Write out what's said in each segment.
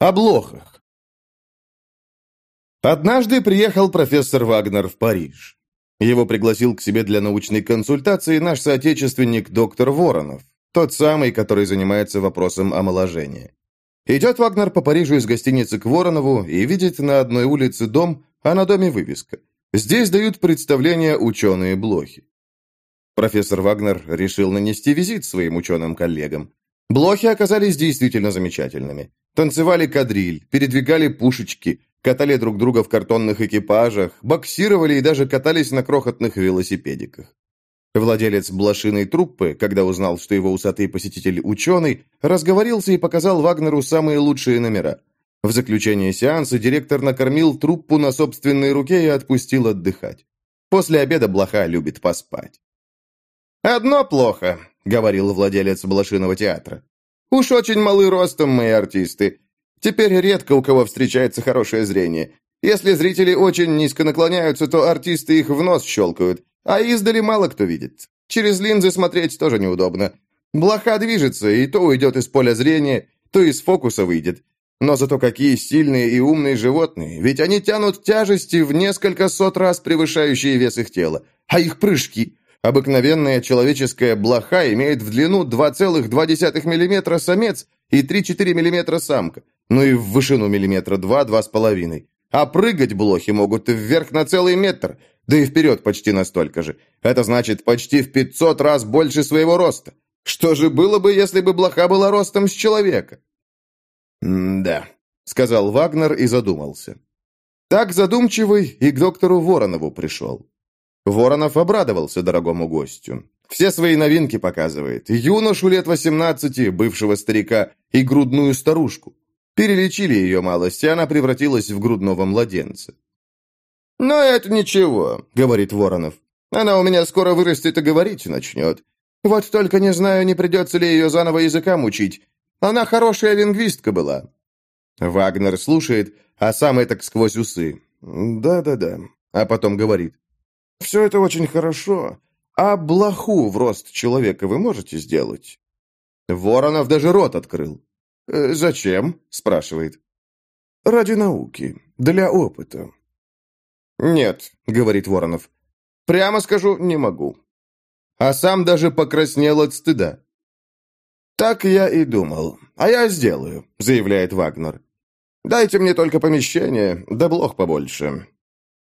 О. Однажды приехал профессор Вагнер в Париж. Его пригласил к себе для научной консультации наш соотечественник доктор Воронов, тот самый, который занимается вопросом омоложения. Идет Вагнер по Парижу из гостиницы к Воронову и видит на одной улице дом, а на доме вывеска. Здесь дают представления ученые-блохи. Профессор Вагнер решил нанести визит своим ученым-коллегам. Блохи оказались действительно замечательными. Танцевали кадриль, передвигали пушечки, катали друг друга в картонных экипажах, боксировали и даже катались на крохотных велосипедиках. Владелец блошиной труппы, когда узнал, что его усатый посетитель ученый, разговорился и показал Вагнеру самые лучшие номера. В заключение сеанса директор накормил труппу на собственной руке и отпустил отдыхать. После обеда блоха любит поспать. «Одно плохо», — говорил владелец блошиного театра. «Уж очень малы ростом мои артисты. Теперь редко у кого встречается хорошее зрение. Если зрители очень низко наклоняются, то артисты их в нос щелкают, а издали мало кто видит. Через линзы смотреть тоже неудобно. Блоха движется, и то уйдет из поля зрения, то из фокуса выйдет. Но зато какие сильные и умные животные, ведь они тянут тяжести в несколько сот раз превышающие вес их тела. А их прыжки... Обыкновенная человеческая блоха имеет в длину 2,2 мм самец и 3-4 мм самка, ну и в вышину миллиметра 2-2,5. А прыгать блохи могут вверх на целый метр, да и вперед почти настолько же. Это значит почти в 500 раз больше своего роста. Что же было бы, если бы блоха была ростом с человека? «Да», — сказал Вагнер и задумался. Так задумчивый и к доктору Воронову пришел. Воронов обрадовался дорогому гостю. Все свои новинки показывает. Юношу лет 18, бывшего старика, и грудную старушку. Перелечили ее малость, и она превратилась в грудного младенца. «Но это ничего», — говорит Воронов. «Она у меня скоро вырастет и говорить начнет. Вот только не знаю, не придется ли ее заново языкам учить. Она хорошая лингвистка была». Вагнер слушает, а сам этак сквозь усы. «Да-да-да». А потом говорит. «Все это очень хорошо. А блоху в рост человека вы можете сделать?» Воронов даже рот открыл. «Э, «Зачем?» – спрашивает. «Ради науки, для опыта». «Нет», — говорит Воронов. «Прямо скажу, не могу». А сам даже покраснел от стыда. «Так я и думал. А я сделаю», — заявляет Вагнер. «Дайте мне только помещение, да блох побольше».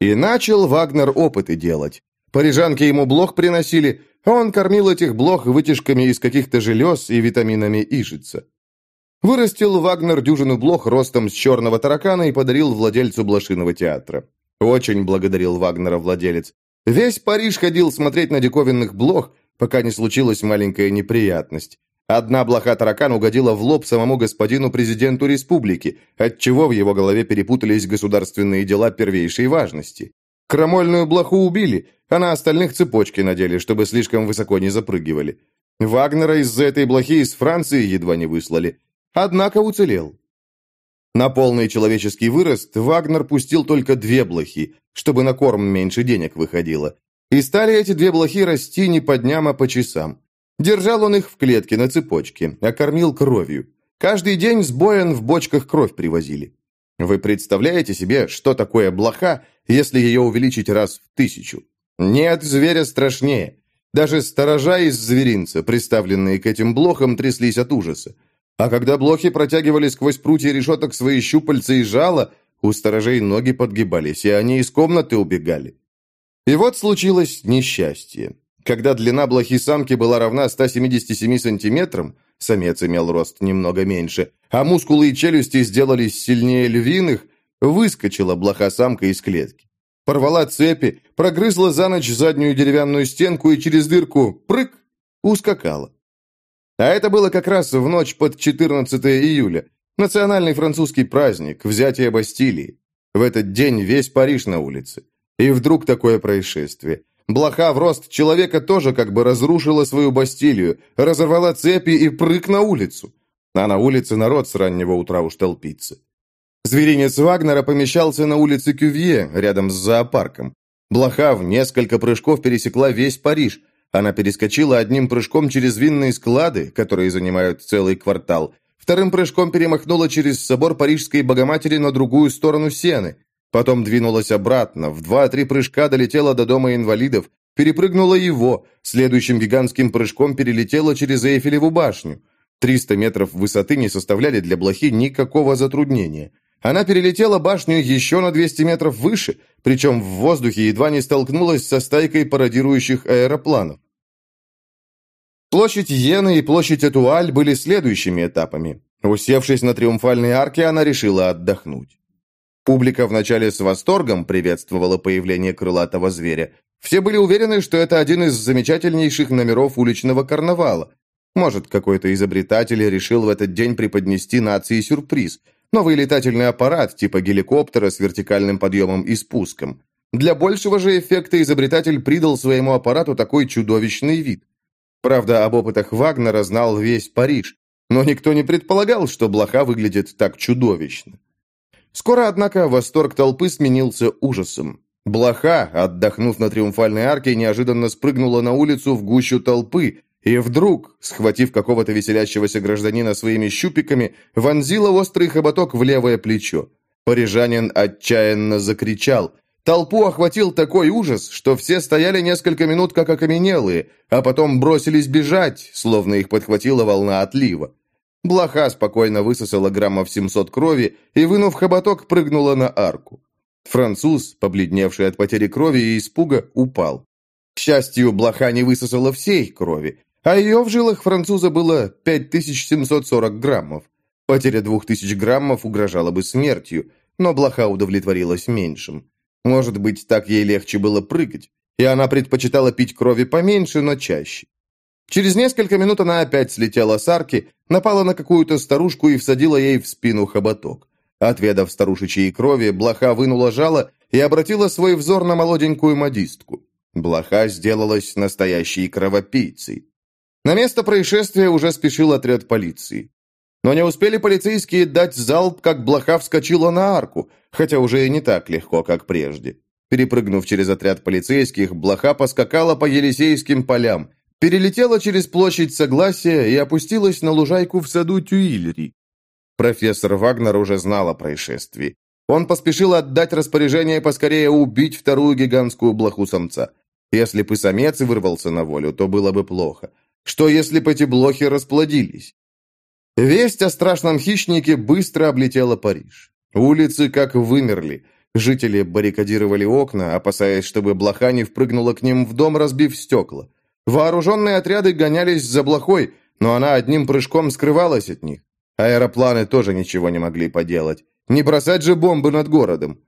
И начал Вагнер опыты делать. Парижанки ему блох приносили, а он кормил этих блох вытяжками из каких-то желез и витаминами ижица. Вырастил Вагнер дюжину блох ростом с черного таракана и подарил владельцу блошиного театра. Очень благодарил Вагнера владелец. Весь Париж ходил смотреть на диковинных блох, пока не случилась маленькая неприятность. Одна блоха-таракан угодила в лоб самому господину президенту республики, отчего в его голове перепутались государственные дела первейшей важности. Крамольную блоху убили, а на остальных цепочки надели, чтобы слишком высоко не запрыгивали. Вагнера из-за этой блохи из Франции едва не выслали. Однако уцелел. На полный человеческий вырост Вагнер пустил только две блохи, чтобы на корм меньше денег выходило. И стали эти две блохи расти не по дням, а по часам. Держал он их в клетке на цепочке, а кормил кровью. Каждый день с боен в бочках кровь привозили. Вы представляете себе, что такое блоха, если ее увеличить раз в тысячу? Нет зверя страшнее. Даже сторожа из зверинца, приставленные к этим блохам, тряслись от ужаса. А когда блохи протягивали сквозь прутья решеток свои щупальца и жало, у сторожей ноги подгибались, и они из комнаты убегали. И вот случилось несчастье. Когда длина блохи самки была равна 177 сантиметрам, самец имел рост немного меньше, а мускулы и челюсти сделались сильнее львиных, выскочила блоха-самка из клетки. Порвала цепи, прогрызла за ночь заднюю деревянную стенку и через дырку, прыг, ускакала. А это было как раз в ночь под 14 июля. Национальный французский праздник, взятие Бастилии. В этот день весь Париж на улице. И вдруг такое происшествие. Блоха в рост человека тоже как бы разрушила свою Бастилию, разорвала цепи и прыг на улицу. А на улице народ с раннего утра уж толпится. Зверинец Вагнера помещался на улице Кювье, рядом с зоопарком. Блоха в несколько прыжков пересекла весь Париж – она перескочила одним прыжком через винные склады, которые занимают целый квартал, вторым прыжком перемахнула через собор Парижской Богоматери на другую сторону Сены, потом двинулась обратно, в два-три прыжка долетела до дома инвалидов, перепрыгнула его, следующим гигантским прыжком перелетела через Эйфелеву башню. 300 метров высоты не составляли для блохи никакого затруднения. Она перелетела башню еще на 200 метров выше, причем в воздухе едва не столкнулась со стайкой пародирующих аэропланов. Площадь Йены и площадь Этуаль были следующими этапами. Усевшись на триумфальной арке, она решила отдохнуть. Публика вначале с восторгом приветствовала появление крылатого зверя. Все были уверены, что это один из замечательнейших номеров уличного карнавала. Может, какой-то изобретатель решил в этот день преподнести нации сюрприз. Новый летательный аппарат типа геликоптера с вертикальным подъемом и спуском. Для большего же эффекта изобретатель придал своему аппарату такой чудовищный вид. Правда, об опытах Вагнера знал весь Париж, но никто не предполагал, что блоха выглядит так чудовищно. Скоро, однако, восторг толпы сменился ужасом. Блоха, отдохнув на триумфальной арке, неожиданно спрыгнула на улицу в гущу толпы, и вдруг, схватив какого-то веселящегося гражданина своими щупиками, вонзила острый хоботок в левое плечо. Парижанин отчаянно закричал. Толпу охватил такой ужас, что все стояли несколько минут как окаменелые, а потом бросились бежать, словно их подхватила волна отлива. Блоха спокойно высосала граммов 700 крови и, вынув хоботок, прыгнула на арку. Француз, побледневший от потери крови и испуга, упал. К счастью, блоха не высосала всей крови, а ее в жилах француза было 5740 граммов. Потеря 2000 граммов угрожала бы смертью, но блоха удовлетворилась меньшим. Может быть, так ей легче было прыгать, и она предпочитала пить крови поменьше, но чаще. Через несколько минут она опять слетела с арки, напала на какую-то старушку и всадила ей в спину хоботок. Отведав старушечьей крови, блоха вынула жало и обратила свой взор на молоденькую модистку. Блоха сделалась настоящей кровопийцей. На место происшествия уже спешил отряд полиции. Но не успели полицейские дать залп, как блоха вскочила на арку, хотя уже и не так легко, как прежде. Перепрыгнув через отряд полицейских, блоха поскакала по Елисейским полям, перелетела через площадь Согласия и опустилась на лужайку в саду Тюильри. Профессор Вагнер уже знал о происшествии. Он поспешил отдать распоряжение поскорее убить вторую гигантскую блоху самца. Если бы самец вырвался на волю, то было бы плохо. Что если бы эти блохи расплодились? Весть о страшном хищнике быстро облетела Париж. Улицы как вымерли. Жители баррикадировали окна, опасаясь, чтобы блоха не впрыгнула к ним в дом, разбив стекла. Вооруженные отряды гонялись за блохой, но она одним прыжком скрывалась от них. Аэропланы тоже ничего не могли поделать. Не бросать же бомбы над городом.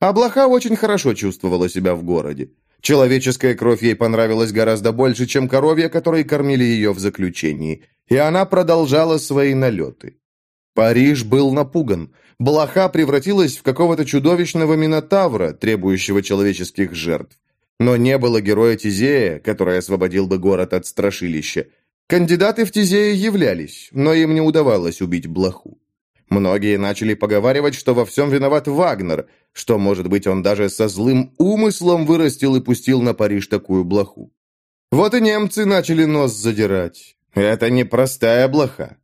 А блоха очень хорошо чувствовала себя в городе. Человеческая кровь ей понравилась гораздо больше, чем коровья, которые кормили ее в заключении. И она продолжала свои налеты. Париж был напуган. Блоха превратилась в какого-то чудовищного минотавра, требующего человеческих жертв. Но не было героя Тизея, который освободил бы город от страшилища. Кандидаты в Тизея являлись, но им не удавалось убить Блоху. Многие начали поговаривать, что во всем виноват Вагнер, что, может быть, он даже со злым умыслом вырастил и пустил на Париж такую блоху. Вот и немцы начали нос задирать. Это не простая блоха.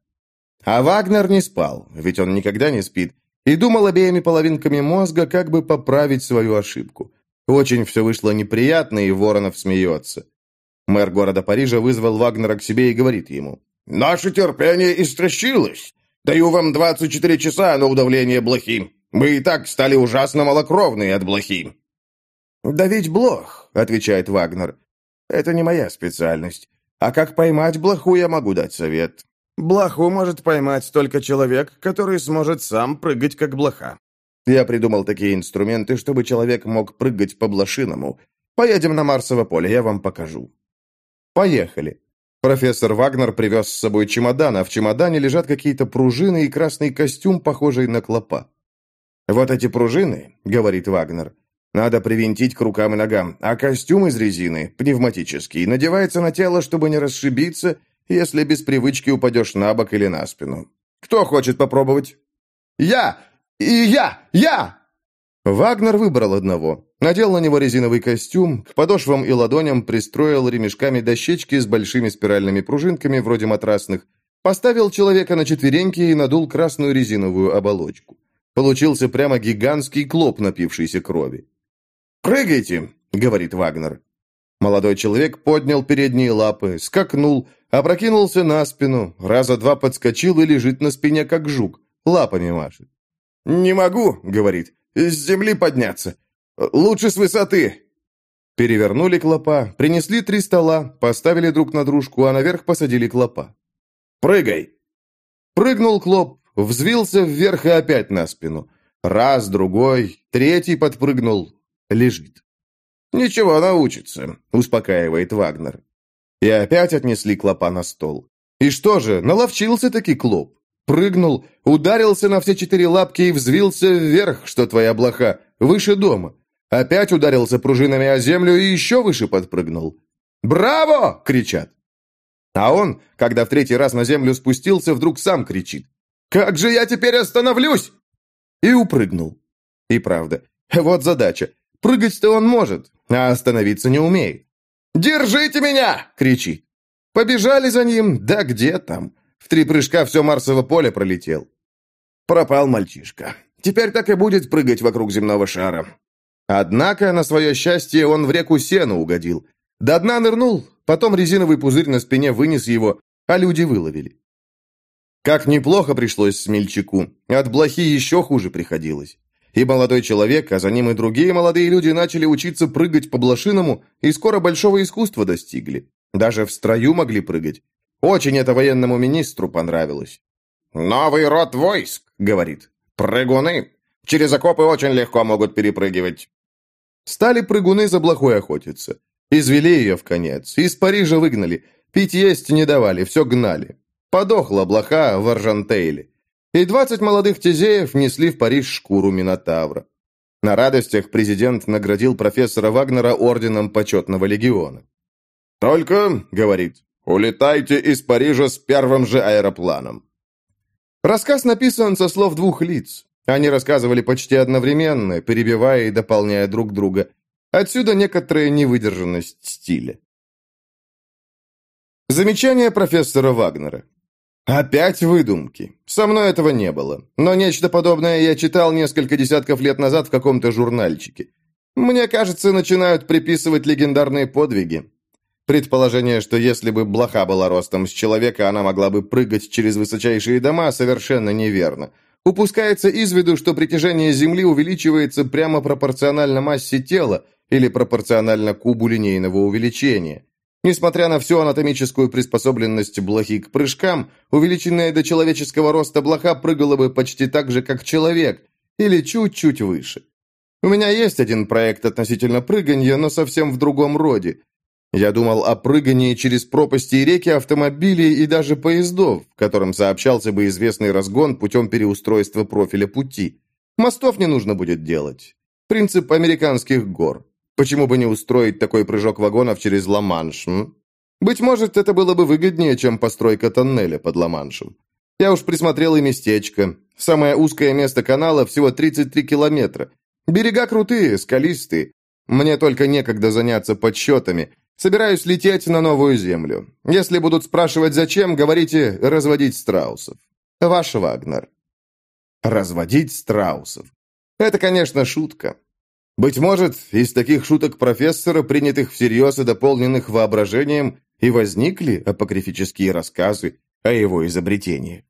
А Вагнер не спал, ведь он никогда не спит, и думал обеими половинками мозга, как бы поправить свою ошибку. Очень все вышло неприятно, и Воронов смеется. Мэр города Парижа вызвал Вагнера к себе и говорит ему. «Наше терпение истощилось. Даю вам 24 часа на удавление блохи. Мы и так стали ужасно малокровные от блохи». «Давить блох», — отвечает Вагнер. «Это не моя специальность. А как поймать блоху, я могу дать совет. Блоху может поймать только человек, который сможет сам прыгать, как блоха. Я придумал такие инструменты, чтобы человек мог прыгать по блошиному. Поедем на Марсово поле, я вам покажу». «Поехали». Профессор Вагнер привез с собой чемодан, а в чемодане лежат какие-то пружины и красный костюм, похожий на клопа. «Вот эти пружины», — говорит Вагнер, — «надо привинтить к рукам и ногам, а костюм из резины, пневматический, надевается на тело, чтобы не расшибиться, если без привычки упадешь на бок или на спину. Кто хочет попробовать?» «Я! «И я! Я!» Вагнер выбрал одного. Надел на него резиновый костюм, к подошвам и ладоням пристроил ремешками дощечки с большими спиральными пружинками, вроде матрасных, Поставил человека на четвереньки и надул красную резиновую оболочку. Получился прямо гигантский клоп, напившийся крови. «Прыгайте!» — говорит Вагнер. Молодой человек поднял передние лапы, скакнул, опрокинулся на спину, раза два подскочил и лежит на спине, как жук, лапами машет. «Не могу», — говорит, — «с земли подняться. Лучше с высоты». Перевернули клопа, принесли три стола, поставили друг на дружку, а наверх посадили клопа. Прыгай!» Прыгнул Клоп, взвился вверх и опять на спину. Раз, другой, третий подпрыгнул. Лежит. «Ничего, научится», — успокаивает Вагнер. И опять отнесли Клопа на стол. И что же, наловчился-таки Клоп. Прыгнул, ударился на все четыре лапки и взвился вверх, что твоя блоха, выше дома. Опять ударился пружинами о землю и еще выше подпрыгнул. «Браво!» — кричат. А он, когда в третий раз на землю спустился, вдруг сам кричит. «Как же я теперь остановлюсь?» И упрыгнул. И правда, вот задача. Прыгать-то он может, а остановиться не умеет. «Держите меня!» — кричит. Побежали за ним, да где там? В три прыжка все Марсово поле пролетел. Пропал мальчишка. Теперь так и будет прыгать вокруг земного шара. Однако, на свое счастье, он в реку Сену угодил. До дна нырнул, Потом резиновый пузырь на спине вынес его, а люди выловили. Как неплохо пришлось смельчаку, от блохи еще хуже приходилось. И молодой человек, а за ним и другие молодые люди начали учиться прыгать по блошиному, и скоро большого искусства достигли. Даже в строю могли прыгать. Очень это военному министру понравилось. «Новый род войск», — говорит. «Прыгуны. Через окопы очень легко могут перепрыгивать». Стали прыгуны за блохой охотиться. Извели ее в конец. Из Парижа выгнали. Пить есть не давали, все гнали. Подохла блоха в Аржантейле. И двадцать молодых тезеев несли в Париж шкуру Минотавра. На радостях президент наградил профессора Вагнера орденом почетного легиона. «Только, — говорит, — улетайте из Парижа с первым же аэропланом». Рассказ написан со слов двух лиц. Они рассказывали почти одновременно, перебивая и дополняя друг друга. Отсюда некоторая невыдержанность стиля. Замечание профессора Вагнера. Опять выдумки. Со мной этого не было. Но нечто подобное я читал несколько десятков лет назад в каком-то журнальчике. Мне кажется, начинают приписывать легендарные подвиги. Предположение, что если бы блоха была ростом с человека, она могла бы прыгать через высочайшие дома, совершенно неверно. Упускается из виду, что притяжение Земли увеличивается прямо пропорционально массе тела, или пропорционально кубу линейного увеличения. Несмотря на всю анатомическую приспособленность блохи к прыжкам, увеличенная до человеческого роста блоха прыгала бы почти так же, как человек, или чуть-чуть выше. У меня есть один проект относительно прыгания, но совсем в другом роде. Я думал о прыгании через пропасти и реки автомобилей и даже поездов, в котором сообщался бы известный разгон путем переустройства профиля пути. Мостов не нужно будет делать. Принцип американских гор. Почему бы не устроить такой прыжок вагонов через Ла-Манш? Быть может, это было бы выгоднее, чем постройка тоннеля под Ла-Маншем. Я уж присмотрел и местечко. Самое узкое место канала всего 33 километра. Берега крутые, скалистые. Мне только некогда заняться подсчетами. Собираюсь лететь на новую землю. Если будут спрашивать, зачем, говорите «разводить страусов». Ваш Вагнер. Разводить страусов. Это, конечно, шутка. Быть может, из таких шуток профессора, принятых всерьез и дополненных воображением, и возникли апокрифические рассказы о его изобретении.